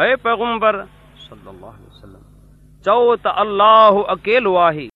اے پیغمبر صلی اللہ علیہ وسلم چو اللہ اکیل واہی